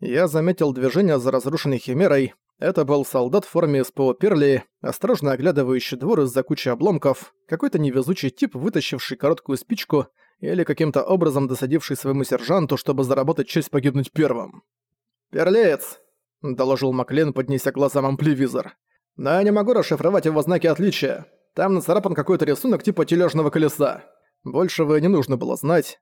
Я заметил движение за разрушенной химерой. Это был солдат в форме СПО Перли, осторожно оглядывающий двор из-за кучи обломков, какой-то невезучий тип, вытащивший короткую спичку или каким-то образом досадивший своему сержанту, чтобы заработать честь погибнуть первым. «Перлеец!» — доложил Маклен, поднеся глазам ампливизор. «Но я не могу расшифровать его знаки отличия. Там нацарапан какой-то рисунок типа тележного колеса. Большего не нужно было знать.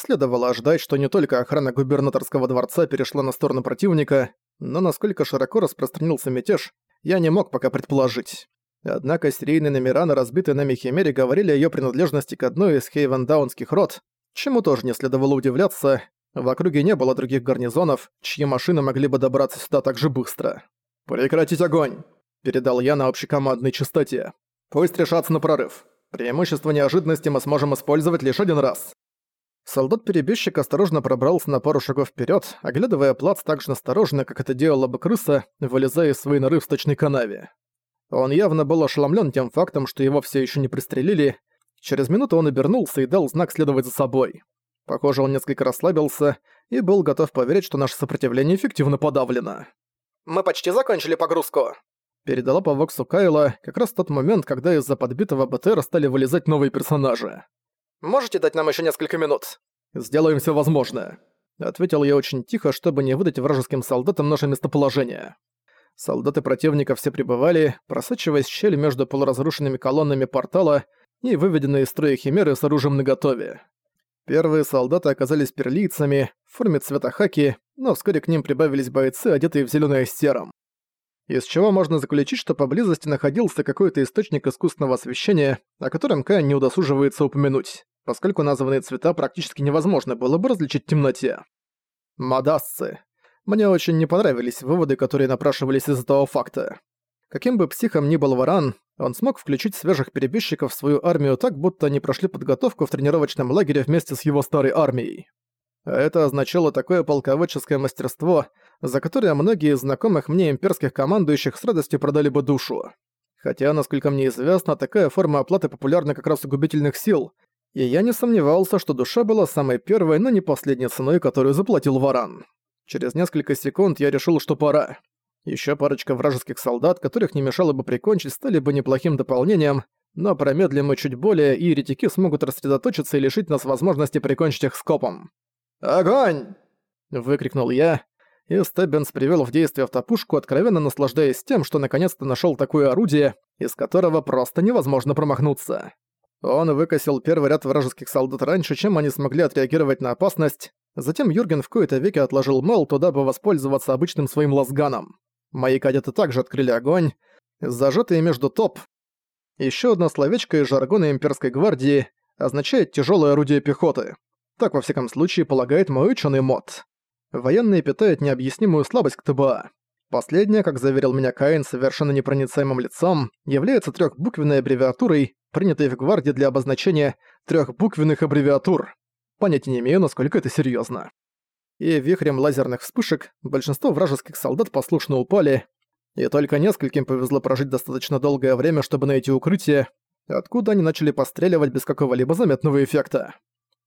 Следовало ожидать, что не только охрана губернаторского дворца перешла на сторону противника, но насколько широко распространился мятеж, я не мог пока предположить. Однако серийные номера на разбитой нами Химере говорили о её принадлежности к одной из хейвендаунских род, чему тоже не следовало удивляться, в округе не было других гарнизонов, чьи машины могли бы добраться сюда так же быстро. «Прекратить огонь!» – передал я на общекомандной частоте. «Пусть решатся на прорыв. Преимущество неожиданности мы сможем использовать лишь один раз». Солдат-перебежчик осторожно пробрался на пару шагов вперед, оглядывая плац так же осторожно, как это делала бы крыса, вылезая из своей норы в сточной канаве. Он явно был ошеломлен тем фактом, что его все еще не пристрелили. Через минуту он обернулся и дал знак следовать за собой. Похоже, он несколько расслабился и был готов поверить, что наше сопротивление эффективно подавлено. «Мы почти закончили погрузку», — передала по Воксу Кайла как раз тот момент, когда из-за подбитого БТР стали вылезать новые персонажи. Можете дать нам еще несколько минут? Сделаем все возможное. Ответил я очень тихо, чтобы не выдать вражеским солдатам наше местоположение. Солдаты противника все прибывали, просачиваясь в щель между полуразрушенными колоннами портала и выведенные из строя химеры с оружием наготове. Первые солдаты оказались перлийцами в форме цвета хаки, но вскоре к ним прибавились бойцы, одетые в зелёное с из чего можно заключить, что поблизости находился какой-то источник искусственного освещения, о котором Кай не удосуживается упомянуть, поскольку названные цвета практически невозможно было бы различить в темноте. Мадасцы. Мне очень не понравились выводы, которые напрашивались из этого факта. Каким бы психом ни был Варан, он смог включить свежих перебежчиков в свою армию так, будто они прошли подготовку в тренировочном лагере вместе с его старой армией. Это означало такое полководческое мастерство, за которое многие из знакомых мне имперских командующих с радостью продали бы душу. Хотя, насколько мне известно, такая форма оплаты популярна как раз у губительных сил, и я не сомневался, что душа была самой первой, но не последней ценой, которую заплатил Варан. Через несколько секунд я решил, что пора. Еще парочка вражеских солдат, которых не мешало бы прикончить, стали бы неплохим дополнением, но промедлим мы чуть более, и еретики смогут рассредоточиться и лишить нас возможности прикончить их скопом. «Огонь!» — выкрикнул я, и Стеббинс привел в действие автопушку, откровенно наслаждаясь тем, что наконец-то нашел такое орудие, из которого просто невозможно промахнуться. Он выкосил первый ряд вражеских солдат раньше, чем они смогли отреагировать на опасность, затем Юрген в кои-то веки отложил мол туда бы воспользоваться обычным своим лазганом. Мои кадеты также открыли огонь, зажатые между топ. Еще одно словечко из жаргона имперской гвардии означает тяжелое орудие пехоты. Так, во всяком случае, полагает мой ученый мод. Военные питают необъяснимую слабость к ТБА. Последняя, как заверил меня Каин совершенно непроницаемым лицом, является трехбуквенной аббревиатурой, принятой в гвардии для обозначения трехбуквенных аббревиатур. Понятия не имею, насколько это серьезно. И вихрем лазерных вспышек большинство вражеских солдат послушно упали, и только нескольким повезло прожить достаточно долгое время, чтобы найти укрытие, откуда они начали постреливать без какого-либо заметного эффекта.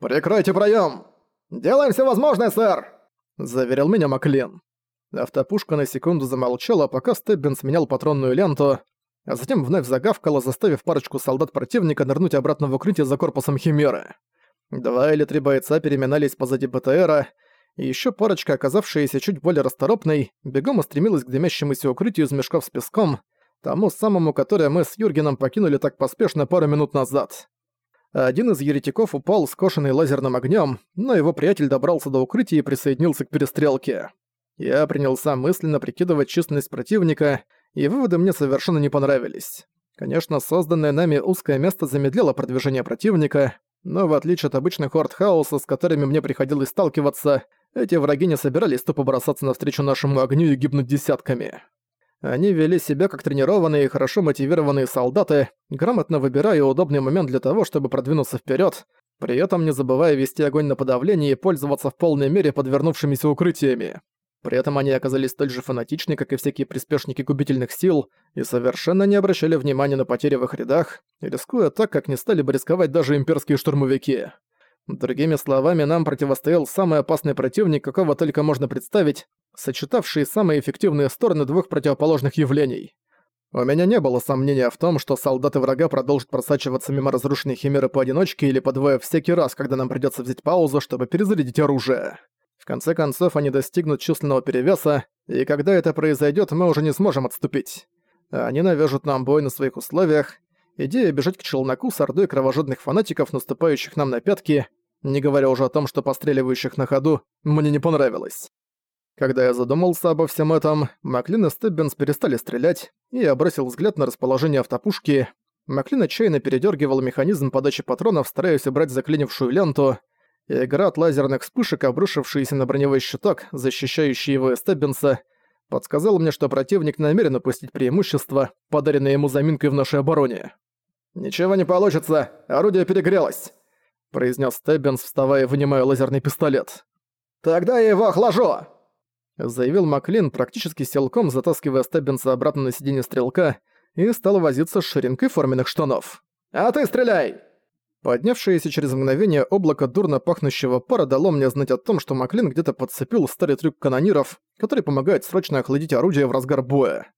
«Прикройте проем! Делаем все возможное, сэр!» — заверил меня Маклен. Автопушка на секунду замолчала, пока Стеббин сменял патронную ленту, а затем вновь загавкала, заставив парочку солдат противника нырнуть обратно в укрытие за корпусом Химеры. Два или три бойца переминались позади БТРа, и ещё парочка, оказавшаяся чуть более расторопной, бегом устремилась к дымящемуся укрытию из мешков с песком, тому самому, которое мы с Юргеном покинули так поспешно пару минут назад. Один из еретиков упал, скошенный лазерным огнем, но его приятель добрался до укрытия и присоединился к перестрелке. Я принялся мысленно прикидывать численность противника, и выводы мне совершенно не понравились. Конечно, созданное нами узкое место замедлило продвижение противника, но в отличие от обычных хорд хаоса, с которыми мне приходилось сталкиваться, эти враги не собирались тупо бросаться навстречу нашему огню и гибнуть десятками. Они вели себя как тренированные и хорошо мотивированные солдаты, грамотно выбирая удобный момент для того, чтобы продвинуться вперед, при этом не забывая вести огонь на подавление и пользоваться в полной мере подвернувшимися укрытиями. При этом они оказались столь же фанатичны, как и всякие приспешники губительных сил, и совершенно не обращали внимания на потери в их рядах, рискуя так, как не стали бы рисковать даже имперские штурмовики. Другими словами, нам противостоял самый опасный противник, какого только можно представить, сочетавшие самые эффективные стороны двух противоположных явлений. У меня не было сомнения в том, что солдаты врага продолжат просачиваться мимо разрушенной химеры поодиночке или по всякий раз, когда нам придётся взять паузу, чтобы перезарядить оружие. Конце концов, они достигнут чувственного перевеса, и когда это произойдёт, мы уже не сможем отступить. Они навяжут нам бой на своих условиях. Идея бежать к челноку с ордой кровожадных фанатиков, наступающих нам на пятки, не говоря уже о том, что постреливающих на ходу, мне не понравилось. Когда я задумался обо всем этом, Маклин и Стеббинс перестали стрелять, и я бросил взгляд на расположение автопушки. Маклин отчаянно передергивал механизм подачи патронов, стараясь убрать заклинившую ленту, и град лазерных вспышек, обрушившийся на броневой щиток, защищающий его и Стеббинса, подсказал мне, что противник намерен упустить преимущество, подаренное ему заминкой в нашей обороне. «Ничего не получится, орудие перегрелось», — произнес Стеббинс, вставая и вынимая лазерный пистолет. «Тогда я его охлажу!» заявил Маклин, практически силком затаскивая Стеббинса обратно на сиденье стрелка и стал возиться с ширинкой форменных штанов. «А ты стреляй!» Поднявшееся через мгновение облако дурно пахнущего пара дало мне знать о том, что Маклин где-то подцепил старый трюк канониров, который помогает срочно охладить орудие в разгар боя.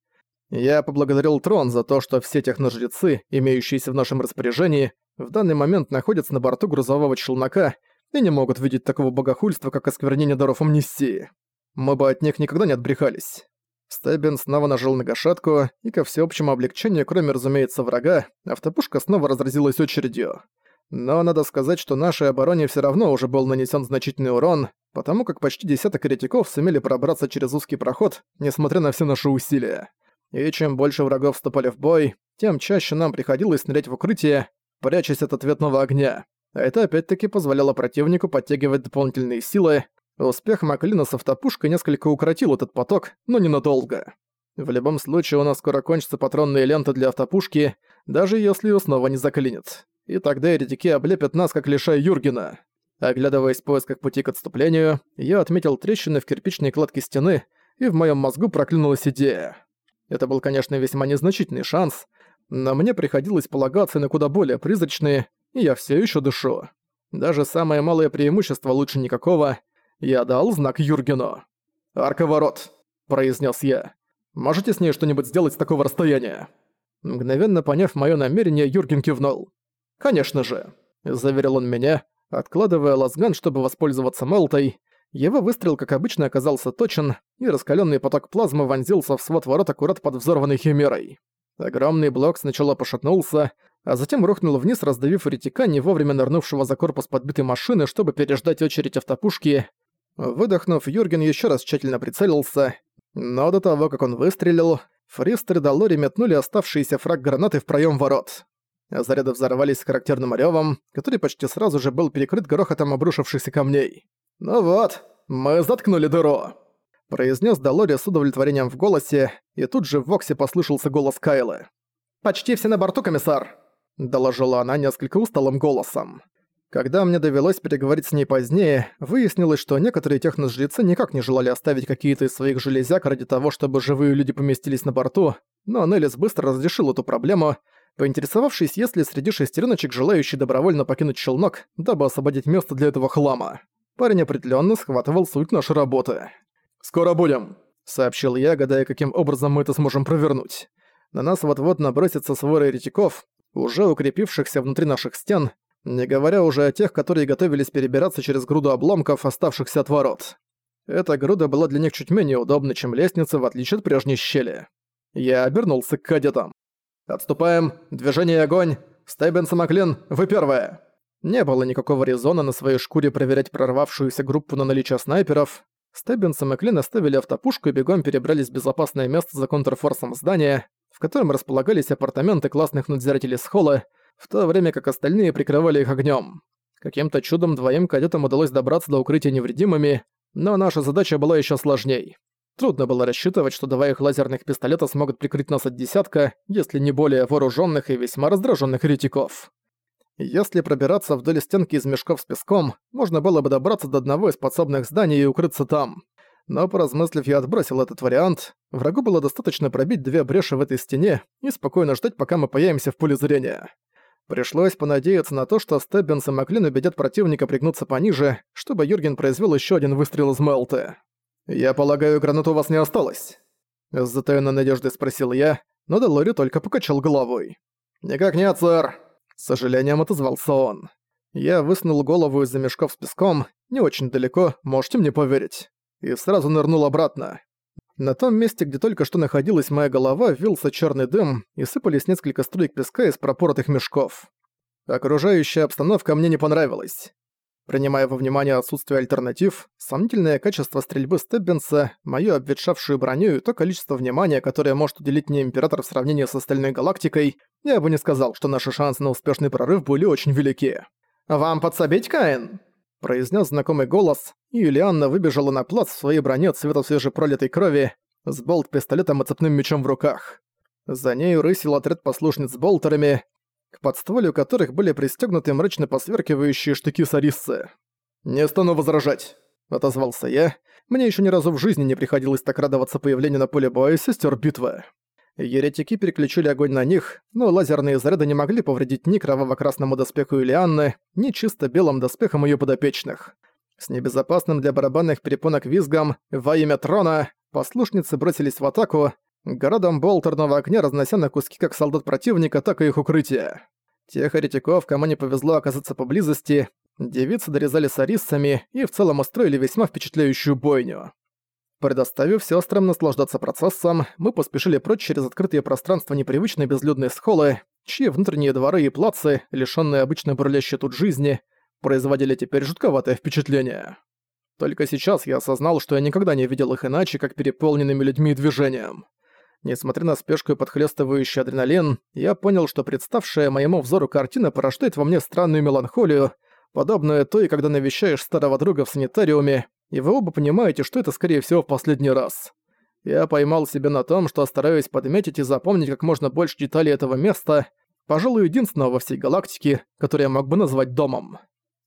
Я поблагодарил Трон за то, что все техножрецы, имеющиеся в нашем распоряжении, в данный момент находятся на борту грузового челнока и не могут видеть такого богохульства, как осквернение даров амнистии. Мы бы от них никогда не отбрехались. Стеббин снова нажал на гашетку, и ко всеобщему облегчению, кроме, разумеется, врага, автопушка снова разразилась очередью. Но надо сказать, что нашей обороне все равно уже был нанесен значительный урон, потому как почти десяток еретиков сумели пробраться через узкий проход, несмотря на все наши усилия. И чем больше врагов вступали в бой, тем чаще нам приходилось нырять в укрытие, прячась от ответного огня. А это опять-таки позволяло противнику подтягивать дополнительные силы, Успех Маклина с автопушкой несколько укоротил этот поток, но ненадолго. В любом случае у нас скоро кончатся патронные ленты для автопушки, даже если её снова не заклинит. И тогда еретики облепят нас, как лишая Юргена. Оглядываясь в поисках пути к отступлению, я отметил трещины в кирпичной кладке стены, и в моем мозгу проклюнулась идея. Это был, конечно, весьма незначительный шанс, но мне приходилось полагаться на куда более призрачные, и я все еще дышу. Даже самое малое преимущество лучше никакого, я дал знак Юргену. «Арка ворот», — произнес я. «Можете с ней что-нибудь сделать с такого расстояния?» Мгновенно поняв мое намерение, Юрген кивнул. «Конечно же», — заверил он меня, откладывая лазган, чтобы воспользоваться Мелтой. Его выстрел, как обычно, оказался точен, и раскаленный поток плазмы вонзился в свод ворот аккурат под взорванной химерой. Огромный блок сначала пошатнулся, а затем рухнул вниз, раздавив ретика, не вовремя нырнувшего за корпус подбитой машины, чтобы переждать очередь автопушки. Выдохнув, Юрген еще раз тщательно прицелился, но до того, как он выстрелил, Фристер и Долори метнули оставшиеся фраг гранаты в проем ворот. Заряды взорвались с характерным рёвом, который почти сразу же был перекрыт грохотом обрушившихся камней. «Ну вот, мы заткнули дыру!» произнес Долори с удовлетворением в голосе, и тут же в Воксе послышался голос Кайлы. «Почти все на борту, комиссар!» доложила она несколько усталым голосом. Когда мне довелось переговорить с ней позднее, выяснилось, что некоторые техножрецы никак не желали оставить какие-то из своих железяк ради того, чтобы живые люди поместились на борту, но Неллис быстро разрешил эту проблему, поинтересовавшись, есть ли среди шестереночек желающий добровольно покинуть челнок, дабы освободить место для этого хлама. Парень определенно схватывал суть нашей работы. «Скоро будем», — сообщил я, гадая, каким образом мы это сможем провернуть. На нас вот-вот набросится свора еретиков, уже укрепившихся внутри наших стен, не говоря уже о тех, которые готовились перебираться через груду обломков, оставшихся от ворот. Эта груда была для них чуть менее удобна, чем лестница, в отличие от прежней щели. Я обернулся к кадетам. «Отступаем! Движение и огонь! Стеббинс и Маклин, вы первые!» Не было никакого резона на своей шкуре проверять прорвавшуюся группу на наличие снайперов. Стеббинс и Маклин оставили автопушку и бегом перебрались в безопасное место за контрфорсом здания, в котором располагались апартаменты классных надзирателей с холла, в то время как остальные прикрывали их огнем. Каким-то чудом двоим кадетам удалось добраться до укрытия невредимыми, но наша задача была еще сложней. Трудно было рассчитывать, что два их лазерных пистолета смогут прикрыть нас от десятка, если не более вооруженных и весьма раздраженных ретиков. Если пробираться вдоль стенки из мешков с песком, можно было бы добраться до одного из подсобных зданий и укрыться там. Но поразмыслив, я отбросил этот вариант. Врагу было достаточно пробить две бреши в этой стене и спокойно ждать, пока мы появимся в поле зрения. Пришлось понадеяться на то, что Стеббинс и Маклин убедят противника пригнуться пониже, чтобы Юрген произвел еще один выстрел из Мелты. «Я полагаю, гранат у вас не осталось?» С затаённой надеждой спросил я, но Делори только покачал головой. «Никак нет, сэр!» С сожалением отозвался он. Я высунул голову из-за мешков с песком, не очень далеко, можете мне поверить. И сразу нырнул обратно. На том месте, где только что находилась моя голова, вился черный дым и сыпались несколько струйк песка из пропоротых мешков. Окружающая обстановка мне не понравилась. Принимая во внимание отсутствие альтернатив, сомнительное качество стрельбы Стеббинса, мою обветшавшую броню и то количество внимания, которое может уделить мне Император в сравнении с остальной галактикой, я бы не сказал, что наши шансы на успешный прорыв были очень велики. «Вам подсобить, Каин?» произнес знакомый голос, и Юлианна выбежала на плац в своей броне цвета свежепролитой крови, с болт-пистолетом и цепным мечом в руках. За ней рысил отряд послушниц с болтерами, к подстволью которых были пристегнуты мрачно посверкивающие штыки сариссы. «Не стану возражать», — отозвался я. Мне еще ни разу в жизни не приходилось так радоваться появлению на поле боя сестер битвы. Еретики переключили огонь на них, но лазерные заряды не могли повредить ни кроваво-красному доспеху Ильянны, ни чисто белым доспехам ее подопечных. С небезопасным для барабанных перепонок визгом «Во имя трона!» послушницы бросились в атаку, городом болтерного огня разнося на куски как солдат противника, так и их укрытия. Тех еретиков, кому не повезло оказаться поблизости, девицы дорезали сариссами и в целом устроили весьма впечатляющую бойню. Предоставив сестрам наслаждаться процессом, мы поспешили прочь через открытые пространства непривычной безлюдной схолы, чьи внутренние дворы и плацы, лишённые обычно бурлящей тут жизни, производили теперь жутковатое впечатление. Только сейчас я осознал, что я никогда не видел их иначе, как переполненными людьми и движением. Несмотря на спешку и подхлёстывающий адреналин, я понял, что представшая моему взору картина порождает во мне странную меланхолию, подобную той, когда навещаешь старого друга в санитариуме, и вы оба понимаете, что это скорее всего в последний раз. Я поймал себя на том, что стараюсь подметить и запомнить как можно больше деталей этого места, пожалуй, единственного во всей галактике, который я мог бы назвать домом.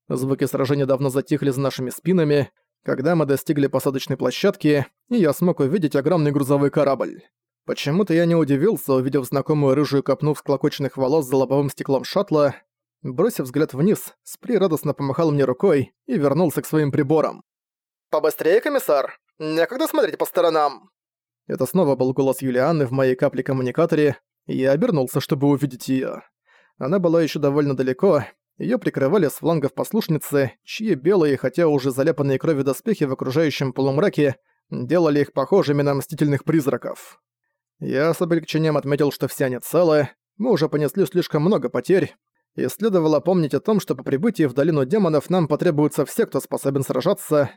Звуки сражения давно затихли за нашими спинами, когда мы достигли посадочной площадки, и я смог увидеть огромный грузовой корабль. Почему-то я не удивился, увидев знакомую рыжую копну всклокоченных волос за лобовым стеклом шаттла. Бросив взгляд вниз, Спри радостно помахал мне рукой и вернулся к своим приборам. «Побыстрее, комиссар! Некогда смотреть по сторонам!» Это снова был голос Юлианны в моей капле-коммуникаторе, и я обернулся, чтобы увидеть её. Она была ещё довольно далеко, её прикрывали с флангов послушницы, чьи белые, хотя уже заляпанные кровью доспехи в окружающем полумраке, делали их похожими на мстительных призраков. Я с облегчением отметил, что все они целы, мы уже понесли слишком много потерь, и следовало помнить о том, что по прибытии в Долину Демонов нам потребуются все, кто способен сражаться.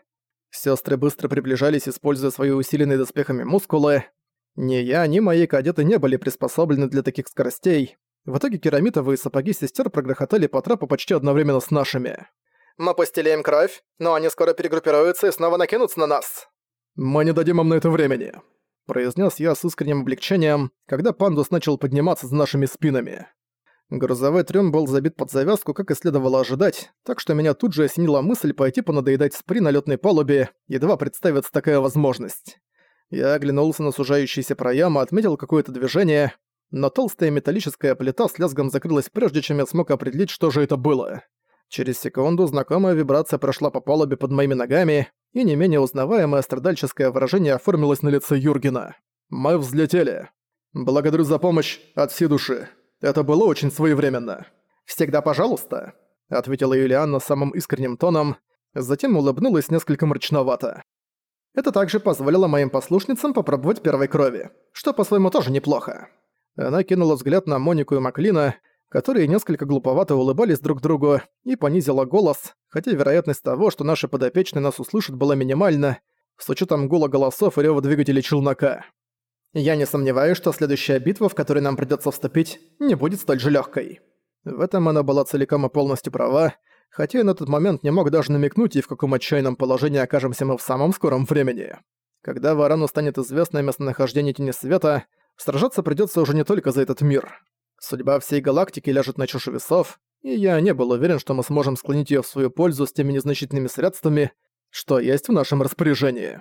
Сестры быстро приближались, используя свои усиленные доспехами мускулы. Ни я, ни мои кадеты не были приспособлены для таких скоростей. В итоге керамитовые сапоги сестер прогрохотали по трапу почти одновременно с нашими. «Мы пустили им кровь, но они скоро перегруппируются и снова накинутся на нас». «Мы не дадим им на это времени», произнес я с искренним облегчением, когда пандус начал подниматься за нашими спинами. Грузовой трюм был забит под завязку, как и следовало ожидать, так что меня тут же осенила мысль пойти понадоедать спри на лётной палубе, едва представится такая возможность. Я оглянулся на сужающийся проем и отметил какое-то движение, но толстая металлическая плита с лязгом закрылась прежде, чем я смог определить, что же это было. Через секунду знакомая вибрация прошла по палубе под моими ногами, и не менее узнаваемое страдальческое выражение оформилось на лице Юргена. «Мы взлетели. Благодарю за помощь от всей души. Это было очень своевременно». «Всегда пожалуйста», — ответила Юлианна самым искренним тоном, затем улыбнулась несколько мрачновато. «Это также позволило моим послушницам попробовать первой крови, что по-своему тоже неплохо». Она кинула взгляд на Монику и Маклина, которые несколько глуповато улыбались друг другу, и понизила голос, хотя вероятность того, что наши подопечные нас услышат, была минимальна, с учетом гула голосов и рёва двигателей челнока. Я не сомневаюсь, что следующая битва, в которой нам придётся вступить, не будет столь же лёгкой. В этом она была целиком и полностью права, хотя я на тот момент не мог даже намекнуть, и в каком отчаянном положении окажемся мы в самом скором времени. Когда Варану станет известно местонахождение Тени Света, сражаться придётся уже не только за этот мир. Судьба всей галактики ляжет на чашу весов, и я не был уверен, что мы сможем склонить её в свою пользу с теми незначительными средствами, что есть в нашем распоряжении.